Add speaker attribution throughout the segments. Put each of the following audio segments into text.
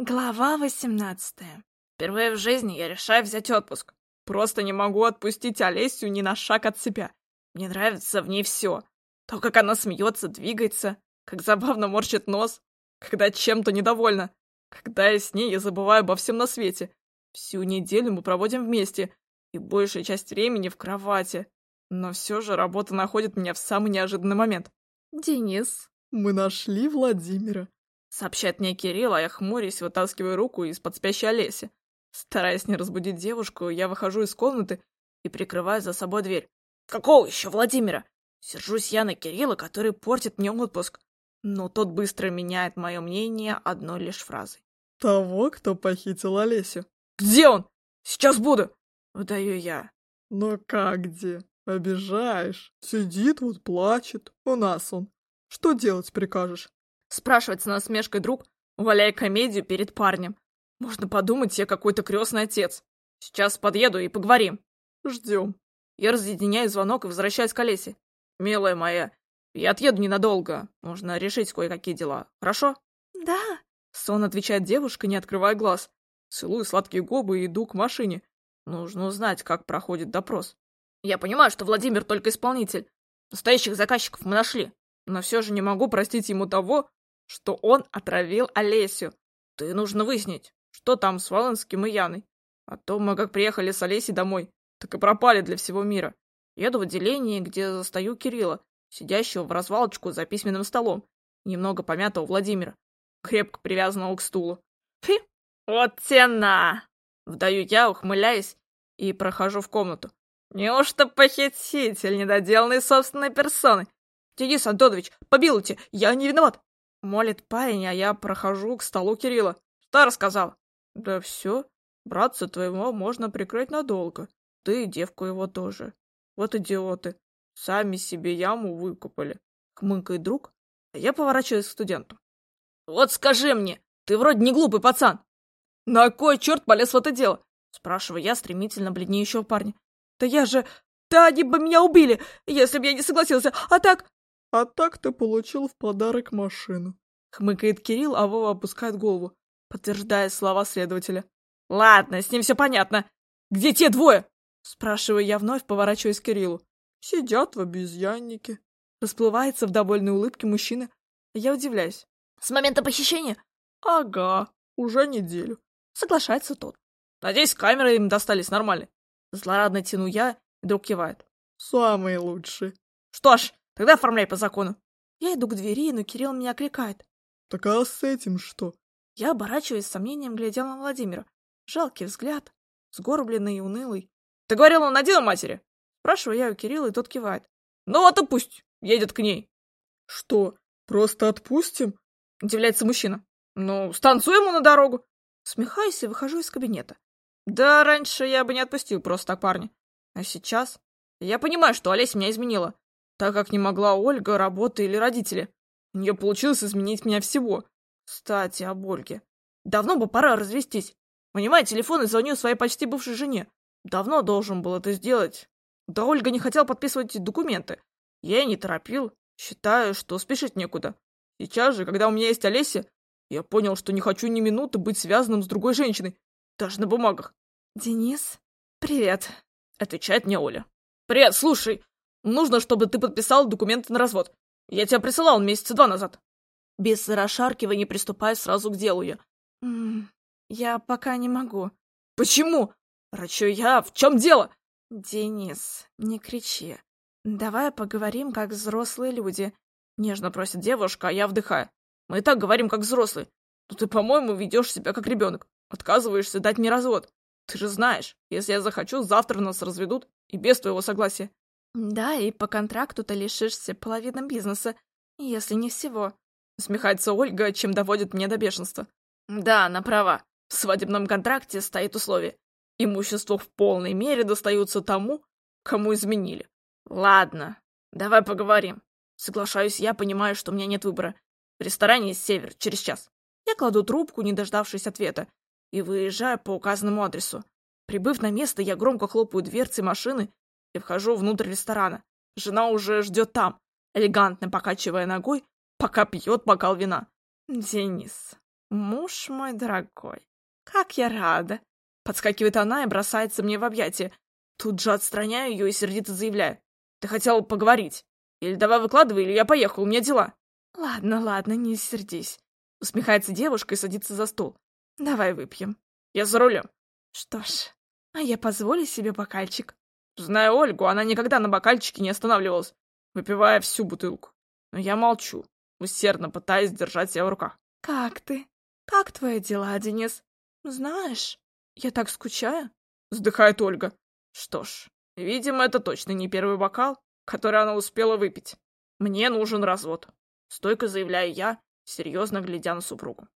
Speaker 1: Глава восемнадцатая.
Speaker 2: Впервые в жизни я решаю взять отпуск. Просто не могу отпустить Олесю ни на шаг от себя. Мне нравится в ней все. То, как она смеется, двигается, как забавно морщит нос, когда чем-то недовольна. Когда я с ней, я забываю обо всем на свете. Всю неделю мы проводим вместе, и большая часть времени в кровати. Но все же работа находит меня в самый неожиданный момент.
Speaker 1: Денис,
Speaker 2: мы нашли Владимира. Сообщает мне Кирилл, а я хмурясь, вытаскиваю руку из-под спящей Олеси. Стараясь не разбудить девушку, я выхожу из комнаты и прикрываю за собой дверь. «Какого еще Владимира?» Сержусь я на Кирилла, который портит мне отпуск. Но тот быстро меняет мое мнение одной лишь фразой.
Speaker 3: «Того, кто похитил Олесю».
Speaker 2: «Где он? Сейчас буду!» Выдаю я.
Speaker 3: «Но как где? Обижаешь. Сидит вот, плачет. У нас он. Что делать прикажешь?»
Speaker 2: Спрашивает с насмешкой друг, валяя комедию перед парнем. Можно подумать, я какой-то крестный отец. Сейчас подъеду и поговорим.
Speaker 3: Ждем.
Speaker 2: Я разъединяю звонок и возвращаюсь к Олесе. Милая моя, я отъеду ненадолго. Нужно решить кое-какие дела. Хорошо?
Speaker 1: Да.
Speaker 2: Сон отвечает девушка, не открывая глаз. Целую сладкие губы и иду к машине. Нужно узнать, как проходит допрос. Я понимаю, что Владимир только исполнитель. Настоящих заказчиков мы нашли. Но все же не могу простить ему того, что он отравил Олесю. Ты нужно выяснить, что там с Валенским и Яной. А то мы как приехали с Олесей домой, так и пропали для всего мира. Еду в отделение, где застаю Кирилла, сидящего в развалочку за письменным столом, немного помятого Владимира, крепко привязанного к стулу. Фи, вот тена! Вдаю я, ухмыляясь, и прохожу в комнату. Неужто похититель недоделанной собственной персоны? Денис Антонович, побилуйте, я не виноват. Молит парень, а я прохожу к столу Кирилла. Что рассказал? Да все. Братца твоего можно прикрыть надолго. Ты и девку его тоже. Вот идиоты. Сами себе яму выкопали. Хмыкает друг, а я поворачиваюсь к студенту. Вот скажи мне, ты вроде не глупый пацан. На кой черт полез в это дело? Спрашиваю я стремительно бледнеющего парня. Да я же... Да они бы меня убили, если бы я не согласился. А так...
Speaker 3: А так ты получил в подарок машину.
Speaker 2: Хмыкает Кирилл, а Вова опускает голову, подтверждая слова следователя. Ладно, с ним все понятно. Где те двое? Спрашиваю я вновь, поворачиваясь к Кириллу.
Speaker 3: Сидят в обезьяннике.
Speaker 2: Расплывается в довольной улыбке мужчина. Я удивляюсь. С момента похищения?
Speaker 3: Ага, уже неделю.
Speaker 2: Соглашается тот. Надеюсь, камеры им достались нормально. Злорадно тяну я, и друг кивает.
Speaker 3: Самые лучшие.
Speaker 2: Что ж, Тогда оформляй по закону. Я иду к двери, но Кирилл меня окликает.
Speaker 3: Так а с этим что?
Speaker 2: Я оборачиваясь с сомнением глядел на Владимира. Жалкий взгляд, сгорбленный и унылый. Ты говорил, он надел матери? Спрашиваю я у Кирилла, и тот кивает. Ну вот и пусть, едет к ней.
Speaker 3: Что, просто отпустим?
Speaker 2: Удивляется мужчина. Ну, станцуем ему на дорогу. Смехаюсь и выхожу из кабинета. Да, раньше я бы не отпустил просто так парня. А сейчас? Я понимаю, что Олеся меня изменила так как не могла Ольга, работа или родители. У нее получилось изменить меня всего. Кстати, об Ольге. Давно бы пора развестись. Понимаю телефон и звоню своей почти бывшей жене. Давно должен был это сделать. Да Ольга не хотела подписывать эти документы. Я и не торопил. Считаю, что спешить некуда. Сейчас же, когда у меня есть Олеся, я понял, что не хочу ни минуты быть связанным с другой женщиной. Даже на бумагах.
Speaker 1: «Денис, привет», —
Speaker 2: отвечает мне Оля. «Привет, слушай, Нужно, чтобы ты подписал документы на развод. Я тебя присылал месяца два назад. Без расшаркивания приступаю сразу к делу я.
Speaker 1: М -м, я пока не могу.
Speaker 2: Почему? Рачу я. В чем дело?
Speaker 1: Денис, не кричи. Давай поговорим, как взрослые люди.
Speaker 2: Нежно просит девушка, а я вдыхаю. Мы и так говорим, как взрослые. Но ты, по-моему, ведешь себя как ребенок. Отказываешься дать мне развод. Ты же знаешь, если я захочу, завтра нас разведут и без твоего согласия.
Speaker 1: Да, и по контракту ты лишишься половины бизнеса, если не всего.
Speaker 2: Смехается Ольга, чем доводит меня до бешенства. Да, она права. В свадебном контракте стоит условие. Имущество в полной мере достается тому, кому изменили. Ладно, давай поговорим. Соглашаюсь я, понимаю, что у меня нет выбора. В ресторане «Север» через час. Я кладу трубку, не дождавшись ответа, и выезжаю по указанному адресу. Прибыв на место, я громко хлопаю дверцы машины и вхожу внутрь ресторана. Жена уже ждет там, элегантно покачивая ногой, пока пьет бокал вина. Денис.
Speaker 1: Муж мой дорогой, как я рада. Подскакивает она и бросается мне в объятия. Тут же отстраняю ее и сердито заявляю. Ты хотел поговорить. Или давай выкладывай, или я поехал, у меня дела. Ладно, ладно, не сердись. Усмехается девушка и садится за стол. Давай выпьем. Я за рулем. Что ж, а я позволю себе бокальчик.
Speaker 2: Знаю Ольгу, она никогда на бокальчике не останавливалась, выпивая всю бутылку. Но я молчу, усердно пытаясь держать себя в руках.
Speaker 1: Как ты? Как твои дела, Денис? Знаешь, я так скучаю.
Speaker 2: Вздыхает Ольга. Что ж, видимо, это точно не первый бокал, который она успела выпить. Мне нужен развод. Стойко заявляю я, серьезно глядя на супругу.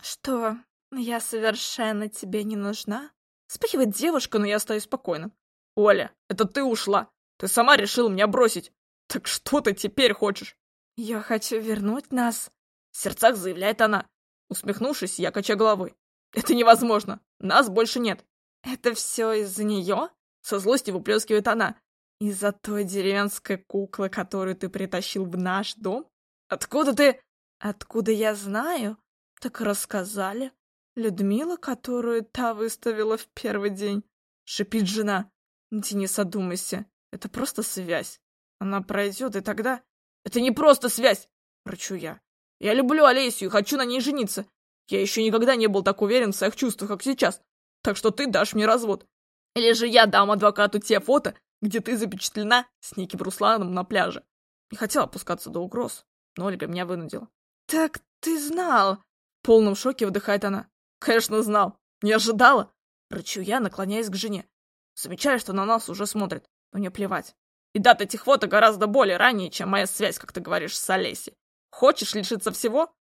Speaker 1: Что, я совершенно тебе не нужна?
Speaker 2: Вспыхивает девушка, но я стою спокойно. Оля, это ты ушла. Ты сама решила меня бросить. Так что ты теперь хочешь?
Speaker 1: Я хочу вернуть нас.
Speaker 2: В сердцах заявляет она. Усмехнувшись, я качаю головой. Это невозможно. Нас больше нет.
Speaker 1: Это все из-за нее?
Speaker 2: Со злостью выплескивает она.
Speaker 1: Из-за той деревенской куклы, которую ты притащил в наш дом?
Speaker 2: Откуда ты?
Speaker 1: Откуда я знаю? Так рассказали. Людмила, которую та выставила в первый день.
Speaker 2: Шипит жена.
Speaker 1: Денис, одумайся. Это просто связь. Она пройдет, и тогда...
Speaker 2: Это не просто связь! Рычу я. Я люблю Олесю и хочу на ней жениться. Я еще никогда не был так уверен в своих чувствах, как сейчас. Так что ты дашь мне развод. Или же я дам адвокату те фото, где ты запечатлена с неким Русланом на пляже. Не хотел опускаться до угроз, но Ольга меня вынудила.
Speaker 1: «Так ты знал!»
Speaker 2: В полном шоке вдыхает она. «Конечно знал. Не ожидала!» Рычу я, наклоняясь к жене. Замечаю, что на нас уже смотрят, но мне плевать. И дата этих фото гораздо более ранее, чем моя связь, как ты говоришь, с Олесей. Хочешь лишиться всего?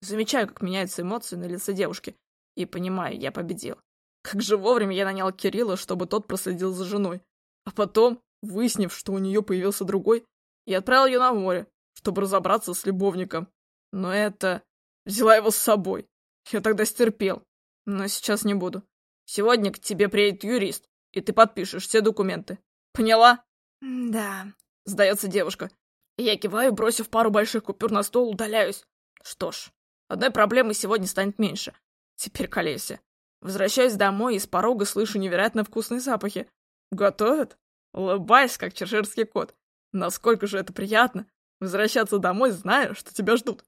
Speaker 2: Замечаю, как меняются эмоции на лице девушки. И понимаю, я победил. Как же вовремя я нанял Кирилла, чтобы тот проследил за женой. А потом, выяснив, что у нее появился другой, я отправил ее на море, чтобы разобраться с любовником. Но это... Взяла его с собой. Я тогда стерпел. Но сейчас не буду. Сегодня к тебе приедет юрист, и ты подпишешь все документы. Поняла?
Speaker 1: Да.
Speaker 2: Сдается девушка. Я киваю, бросив пару больших купюр на стол, удаляюсь. Что ж, одной проблемы сегодня станет меньше. Теперь к Олесе. Возвращаюсь домой и с порога слышу невероятно вкусные запахи. Готовят? Улыбаюсь, как чеширский кот. Насколько же это приятно. Возвращаться домой, зная, что тебя ждут.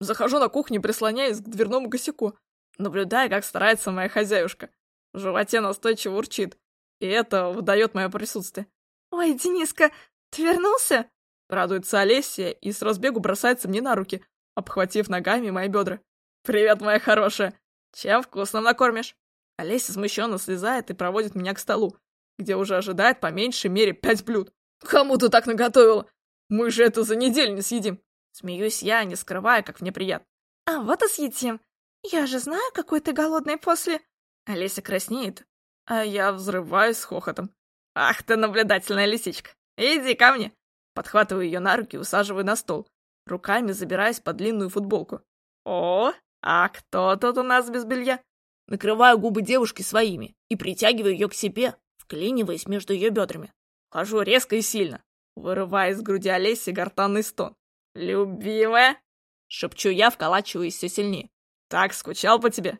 Speaker 2: Захожу на кухню, прислоняюсь к дверному косяку, наблюдая, как старается моя хозяюшка. В животе настойчиво урчит, и это выдает мое присутствие.
Speaker 1: «Ой, Дениска, ты вернулся?»
Speaker 2: Радуется Олеся и с разбегу бросается мне на руки, обхватив ногами мои бедра. «Привет, моя хорошая! Чем вкусно накормишь?» Олеся смущенно слезает и проводит меня к столу, где уже ожидает по меньшей мере пять блюд. «Кому ты так наготовила? Мы же это за неделю не съедим!» Смеюсь я, не скрывая, как мне приятно.
Speaker 1: «А вот и съедим. Я же знаю, какой ты голодный после...»
Speaker 2: Олеся краснеет, а я взрываюсь с хохотом. «Ах ты наблюдательная лисичка! Иди ко мне!» Подхватываю ее на руки и усаживаю на стол, руками забираясь под длинную футболку. «О, а кто тут у нас без белья?» Накрываю губы девушки своими и притягиваю ее к себе, вклиниваясь между ее бедрами. Хожу резко и сильно, вырывая из груди Олеси гортанный стон. «Любимая!» — шепчу я, вколачиваясь все сильнее. «Так скучал по тебе!»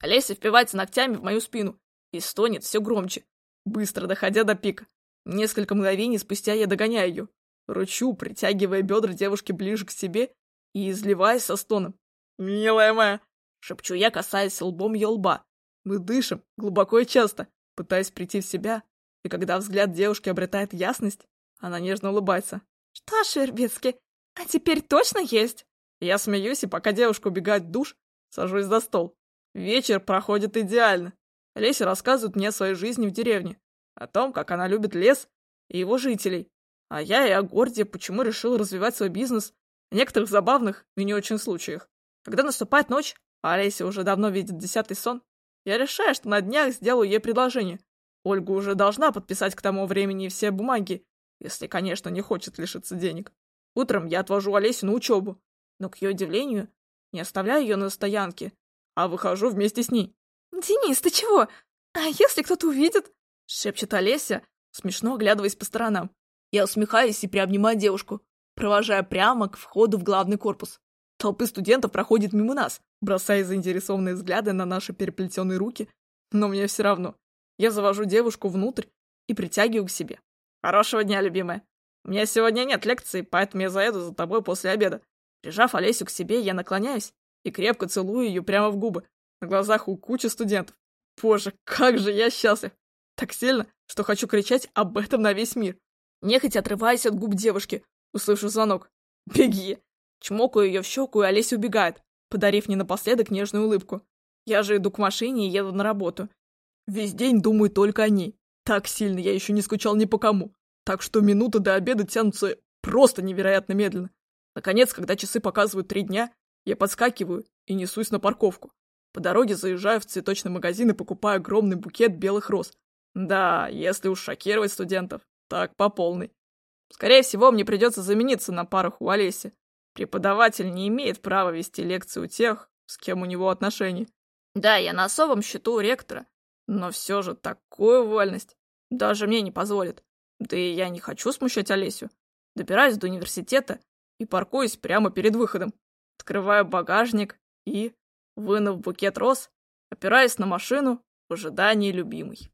Speaker 2: Олеся впивается ногтями в мою спину и стонет все громче, быстро доходя до пика. Несколько мгновений спустя я догоняю ее, ручу, притягивая бедра девушки ближе к себе и изливаясь со стоном. «Милая моя!» — шепчу я, касаясь лбом ее лба. Мы дышим, глубоко и часто, пытаясь прийти в себя, и когда взгляд девушки обретает ясность, она нежно улыбается.
Speaker 1: «Что ж, а теперь точно есть?»
Speaker 2: Я смеюсь, и пока девушка убегает в душ, сажусь за стол. Вечер проходит идеально. Леся рассказывает мне о своей жизни в деревне, о том, как она любит лес и его жителей, а я и о городе, почему решил развивать свой бизнес, о некоторых забавных и не очень случаях. Когда наступает ночь, а Олеся уже давно видит десятый сон, я решаю, что на днях сделаю ей предложение. Ольга уже должна подписать к тому времени все бумаги, если, конечно, не хочет лишиться денег. Утром я отвожу Олесю на учебу, но, к ее удивлению, не оставляю ее на стоянке, а выхожу вместе с ней.
Speaker 1: «Денис, ты чего? А если кто-то увидит?»
Speaker 2: — шепчет Олеся, смешно оглядываясь по сторонам. Я усмехаюсь и приобнимаю девушку, провожая прямо к входу в главный корпус.
Speaker 1: толпы студентов проходит мимо нас, бросая заинтересованные взгляды на наши переплетенные руки, но мне все равно. Я завожу девушку внутрь и притягиваю к себе. Хорошего дня, любимая. У меня сегодня нет лекции, поэтому я заеду за тобой после обеда. Прижав Олесю к себе, я наклоняюсь и крепко целую ее прямо в губы, на глазах у кучи студентов. Боже, как же я счастлив! Так сильно, что хочу кричать об этом на весь мир. Нехотя отрываясь от губ девушки, услышу звонок. «Беги!» Чмокаю ее в щеку, и Олеся убегает, подарив мне напоследок нежную улыбку. Я же иду к машине и еду на работу. Весь день думаю только о ней. Так сильно я еще не скучал ни по кому. Так что минуты до обеда тянутся просто невероятно медленно. Наконец, когда часы показывают три дня, я подскакиваю и несусь на парковку. По дороге заезжаю в цветочный магазин и покупаю огромный букет белых роз. Да, если уж шокировать студентов, так по полной. Скорее всего, мне придется замениться на парах у Олеси. Преподаватель не имеет права вести лекции у тех, с кем у него отношения. Да, я на особом счету у ректора, но все же такую вольность даже мне не позволит. Да и я не хочу смущать Олесю. Добираюсь до университета и паркуюсь прямо перед выходом. Открываю багажник и, вынув букет роз, опираюсь на машину в ожидании любимой.